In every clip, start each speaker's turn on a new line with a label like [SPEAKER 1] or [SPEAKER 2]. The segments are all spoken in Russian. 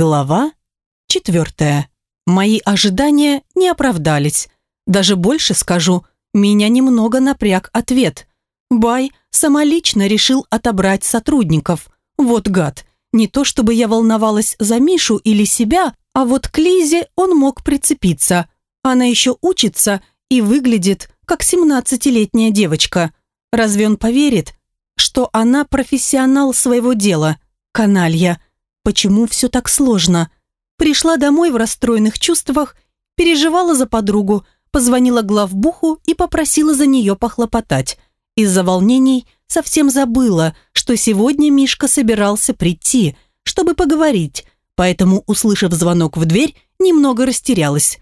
[SPEAKER 1] Глава четвертая. Мои ожидания не оправдались. Даже больше скажу, меня немного напряг ответ. Бай самолично решил отобрать сотрудников. Вот гад. Не то чтобы я волновалась за Мишу или себя, а вот к Лизе он мог прицепиться. Она еще учится и выглядит, как семнадцатилетняя девочка. Разве он поверит, что она профессионал своего дела? Каналья. Почему все так сложно? Пришла домой в расстроенных чувствах, переживала за подругу, позвонила главбуху и попросила за нее похлопотать. Из-за волнений совсем забыла, что сегодня Мишка собирался прийти, чтобы поговорить, поэтому, услышав звонок в дверь, немного растерялась.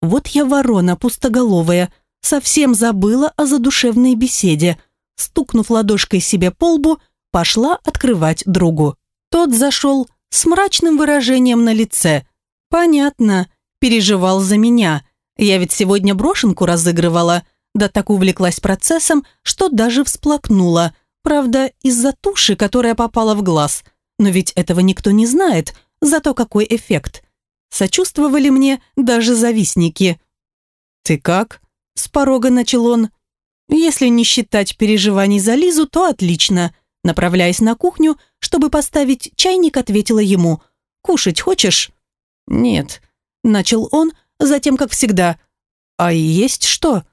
[SPEAKER 1] Вот я ворона пустоголовая, совсем забыла о задушевной беседе. Стукнув ладошкой себе по лбу, пошла открывать другу. Тот зашел с мрачным выражением на лице. Понятно, переживал за меня. Я ведь сегодня брошенку разыгрывала, да так увлеклась процессом, что даже всплакнула. Правда, из-за туши, которая попала в глаз. Но ведь этого никто не знает, зато какой эффект. Сочувствовали мне даже завистники. «Ты как?» – с порога начал он. «Если не считать переживаний за Лизу, то отлично». Направляясь на кухню, чтобы поставить чайник, ответила ему. «Кушать хочешь?» «Нет», – начал он, затем, как всегда. «А есть что?»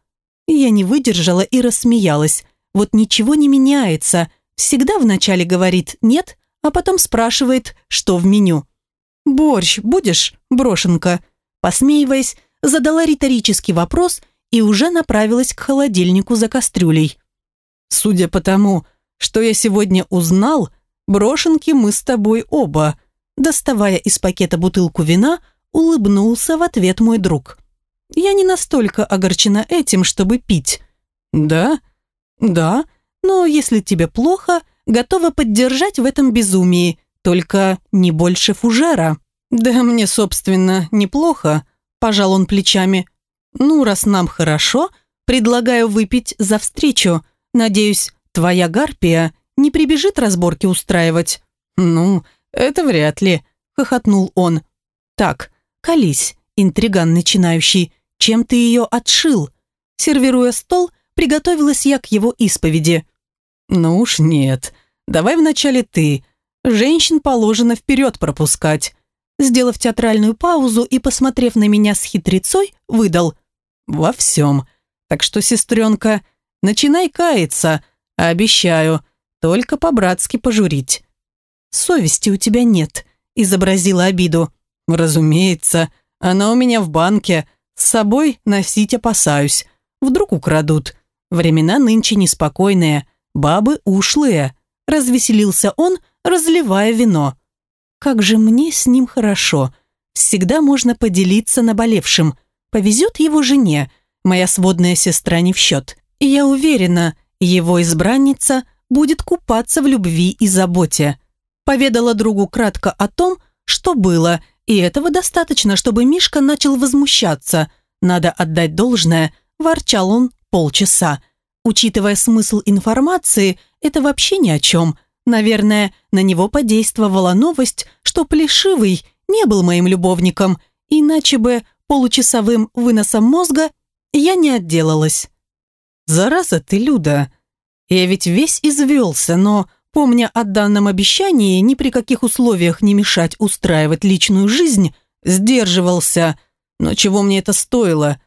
[SPEAKER 1] Я не выдержала и рассмеялась. Вот ничего не меняется. Всегда вначале говорит «нет», а потом спрашивает, что в меню. «Борщ будешь, брошенка?» Посмеиваясь, задала риторический вопрос и уже направилась к холодильнику за кастрюлей. «Судя по тому, что я сегодня узнал, брошенки мы с тобой оба», доставая из пакета бутылку вина, улыбнулся в ответ мой друг. «Я не настолько огорчена этим, чтобы пить». «Да? Да, но если тебе плохо, готова поддержать в этом безумии, только не больше фужера». «Да мне, собственно, неплохо», – пожал он плечами. «Ну, раз нам хорошо, предлагаю выпить за встречу. Надеюсь, твоя гарпия не прибежит разборки устраивать». «Ну, это вряд ли», – хохотнул он. «Так, колись, интриган начинающий, чем ты ее отшил?» Сервируя стол, приготовилась я к его исповеди. «Ну уж нет. Давай вначале ты. Женщин положено вперед пропускать. Сделав театральную паузу и посмотрев на меня с хитрецой, выдал «Во всем. Так что, сестренка, начинай каяться, обещаю, только по-братски пожурить». «Совести у тебя нет», – изобразила обиду. «Разумеется, она у меня в банке. С собой носить опасаюсь. Вдруг украдут. Времена нынче неспокойные, бабы ушлые». Развеселился он, разливая вино. Как же мне с ним хорошо. Всегда можно поделиться наболевшим. Повезет его жене. Моя сводная сестра не в счет. И я уверена, его избранница будет купаться в любви и заботе. Поведала другу кратко о том, что было, и этого достаточно, чтобы Мишка начал возмущаться. Надо отдать должное, ворчал он полчаса. Учитывая смысл информации, это вообще ни о чем – Наверное, на него подействовала новость, что Плешивый не был моим любовником, иначе бы получасовым выносом мозга я не отделалась. «Зараза ты, Люда! Я ведь весь извелся, но, помня о данном обещании, ни при каких условиях не мешать устраивать личную жизнь, сдерживался. Но чего мне это стоило?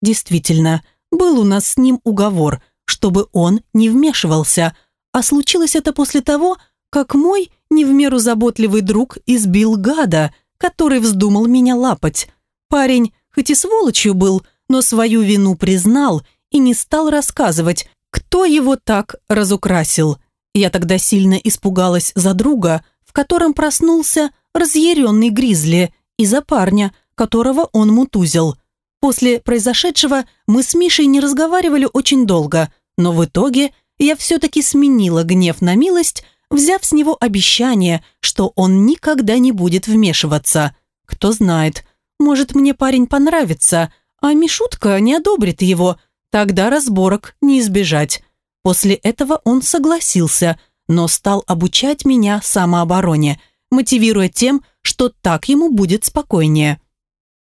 [SPEAKER 1] Действительно, был у нас с ним уговор, чтобы он не вмешивался – а случилось это после того, как мой не в меру заботливый друг избил гада, который вздумал меня лапать. Парень хоть и сволочью был, но свою вину признал и не стал рассказывать, кто его так разукрасил. Я тогда сильно испугалась за друга, в котором проснулся разъяренный гризли, и за парня, которого он мутузил. После произошедшего мы с Мишей не разговаривали очень долго, но в итоге я все-таки сменила гнев на милость, взяв с него обещание, что он никогда не будет вмешиваться. Кто знает, может, мне парень понравится, а Мишутка не одобрит его, тогда разборок не избежать. После этого он согласился, но стал обучать меня самообороне, мотивируя тем, что так ему будет спокойнее.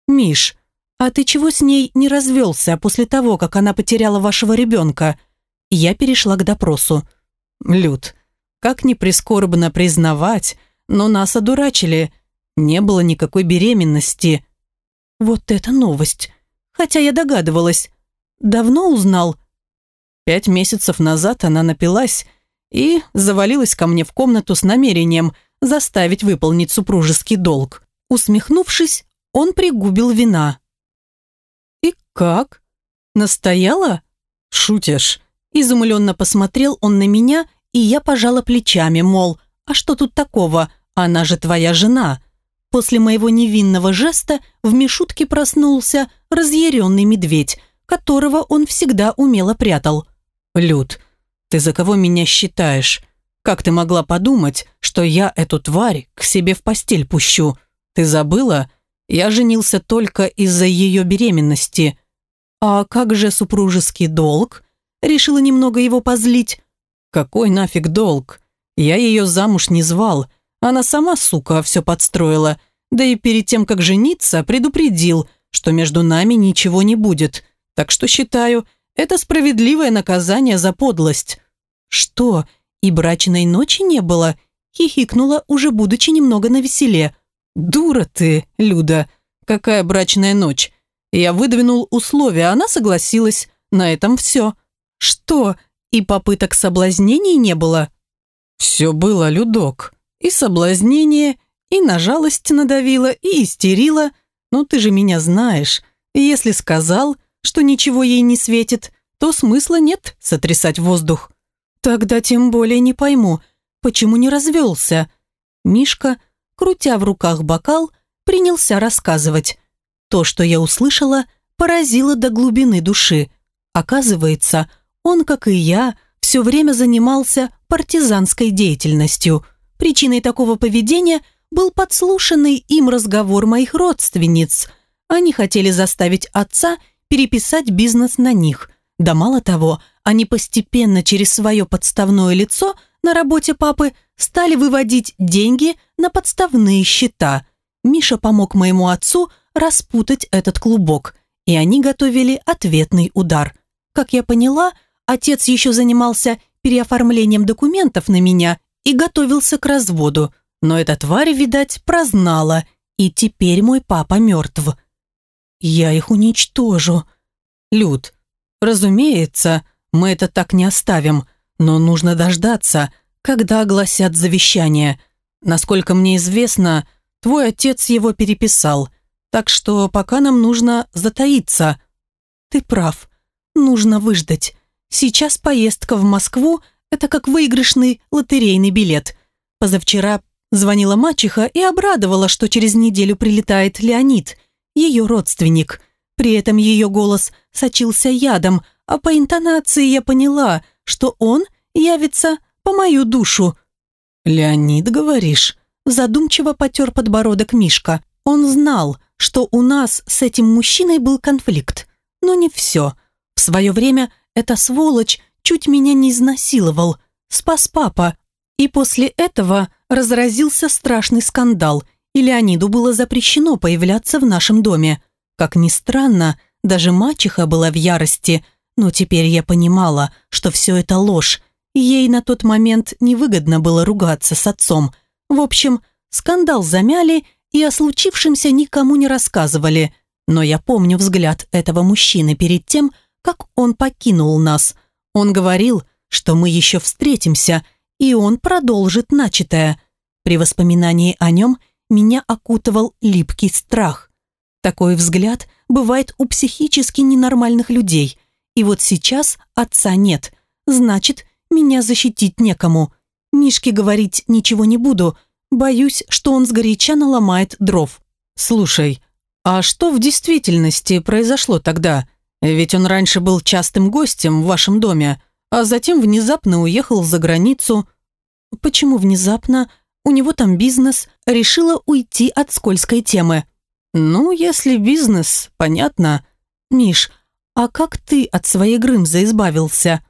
[SPEAKER 1] «Миш, а ты чего с ней не развелся после того, как она потеряла вашего ребенка?» Я перешла к допросу. «Люд, как ни прискорбно признавать, но нас одурачили. Не было никакой беременности». «Вот это новость. Хотя я догадывалась. Давно узнал?» Пять месяцев назад она напилась и завалилась ко мне в комнату с намерением заставить выполнить супружеский долг. Усмехнувшись, он пригубил вина. «И как? Настояла?» «Шутишь?» Изумленно посмотрел он на меня, и я пожала плечами, мол, «А что тут такого? Она же твоя жена». После моего невинного жеста в Мишутке проснулся разъяренный медведь, которого он всегда умело прятал. «Люд, ты за кого меня считаешь? Как ты могла подумать, что я эту тварь к себе в постель пущу? Ты забыла? Я женился только из-за ее беременности. А как же супружеский долг?» Решила немного его позлить. «Какой нафиг долг? Я ее замуж не звал. Она сама, сука, все подстроила. Да и перед тем, как жениться, предупредил, что между нами ничего не будет. Так что считаю, это справедливое наказание за подлость». «Что, и брачной ночи не было?» хихикнула, уже будучи немного навеселе. «Дура ты, Люда! Какая брачная ночь? Я выдвинул условия, она согласилась. На этом все». «Что, и попыток соблазнений не было?» «Все было, Людок. И соблазнение, и на жалость надавила, и истерила. Но ты же меня знаешь. Если сказал, что ничего ей не светит, то смысла нет сотрясать воздух. Тогда тем более не пойму, почему не развелся. Мишка, крутя в руках бокал, принялся рассказывать. То, что я услышала, поразило до глубины души. Оказывается, он, как и я, все время занимался партизанской деятельностью. Причиной такого поведения был подслушанный им разговор моих родственниц. Они хотели заставить отца переписать бизнес на них. Да мало того, они постепенно через свое подставное лицо на работе папы стали выводить деньги на подставные счета. Миша помог моему отцу распутать этот клубок, и они готовили ответный удар. Как я поняла, Отец еще занимался переоформлением документов на меня и готовился к разводу, но эта тварь, видать, прознала, и теперь мой папа мертв. Я их уничтожу. Люд, разумеется, мы это так не оставим, но нужно дождаться, когда огласят завещание. Насколько мне известно, твой отец его переписал, так что пока нам нужно затаиться. Ты прав, нужно выждать. Сейчас поездка в Москву – это как выигрышный лотерейный билет. Позавчера звонила мачеха и обрадовала, что через неделю прилетает Леонид, ее родственник. При этом ее голос сочился ядом, а по интонации я поняла, что он явится по мою душу. «Леонид, говоришь?» Задумчиво потер подбородок Мишка. Он знал, что у нас с этим мужчиной был конфликт. Но не все. В свое время эта сволочь чуть меня не изнасиловал, спас папа. И после этого разразился страшный скандал, и Леониду было запрещено появляться в нашем доме. Как ни странно, даже мачеха была в ярости, но теперь я понимала, что все это ложь. Ей на тот момент невыгодно было ругаться с отцом. В общем, скандал замяли и о случившемся никому не рассказывали. Но я помню взгляд этого мужчины перед тем, как он покинул нас. Он говорил, что мы еще встретимся, и он продолжит начатое. При воспоминании о нем меня окутывал липкий страх. Такой взгляд бывает у психически ненормальных людей. И вот сейчас отца нет. Значит, меня защитить некому. Мишке говорить ничего не буду. Боюсь, что он сгоряча наломает дров. «Слушай, а что в действительности произошло тогда?» Ведь он раньше был частым гостем в вашем доме, а затем внезапно уехал за границу. Почему внезапно? У него там бизнес, решила уйти от скользкой темы. Ну, если бизнес, понятно. Миш, а как ты от своей Грымза избавился?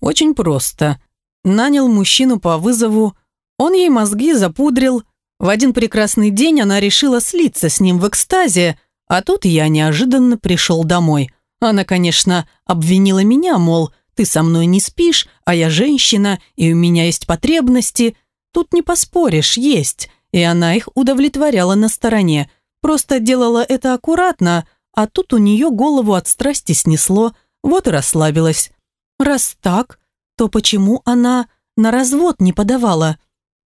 [SPEAKER 1] Очень просто. Нанял мужчину по вызову, он ей мозги запудрил, В один прекрасный день она решила слиться с ним в экстазе, а тут я неожиданно пришел домой. Она, конечно, обвинила меня, мол, ты со мной не спишь, а я женщина, и у меня есть потребности. Тут не поспоришь, есть. И она их удовлетворяла на стороне. Просто делала это аккуратно, а тут у нее голову от страсти снесло, вот и расслабилась. Раз так, то почему она на развод не подавала?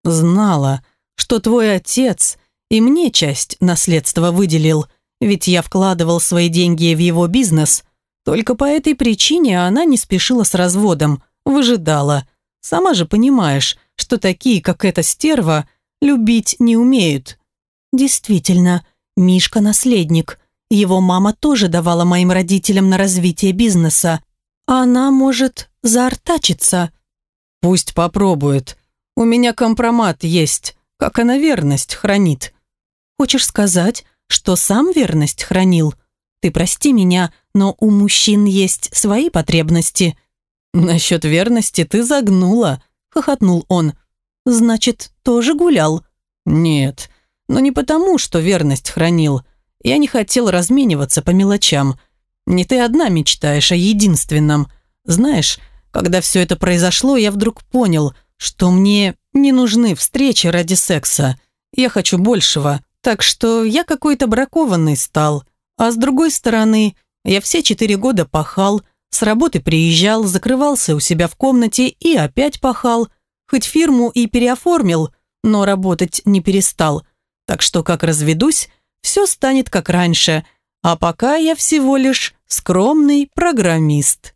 [SPEAKER 1] Знала, что твой отец и мне часть наследства выделил, ведь я вкладывал свои деньги в его бизнес. Только по этой причине она не спешила с разводом, выжидала. Сама же понимаешь, что такие, как эта стерва, любить не умеют. Действительно, Мишка наследник. Его мама тоже давала моим родителям на развитие бизнеса. Она может заортачиться. Пусть попробует. У меня компромат есть, как она верность хранит. Хочешь сказать, что сам верность хранил? Ты прости меня, но у мужчин есть свои потребности. Насчет верности ты загнула, хохотнул он. Значит, тоже гулял? Нет, но не потому, что верность хранил. Я не хотел размениваться по мелочам. Не ты одна мечтаешь о единственном. Знаешь, когда все это произошло, я вдруг понял, что мне не нужны встречи ради секса. Я хочу большего. Так что я какой-то бракованный стал. А с другой стороны, я все четыре года пахал, с работы приезжал, закрывался у себя в комнате и опять пахал. Хоть фирму и переоформил, но работать не перестал. Так что как разведусь, все станет как раньше, а пока я всего лишь скромный программист.